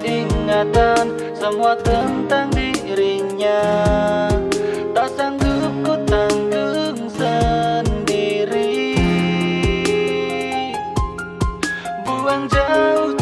Ingatan semua tentang dirinya. Tak sanggup ku tanggung sendiri. Buang jauh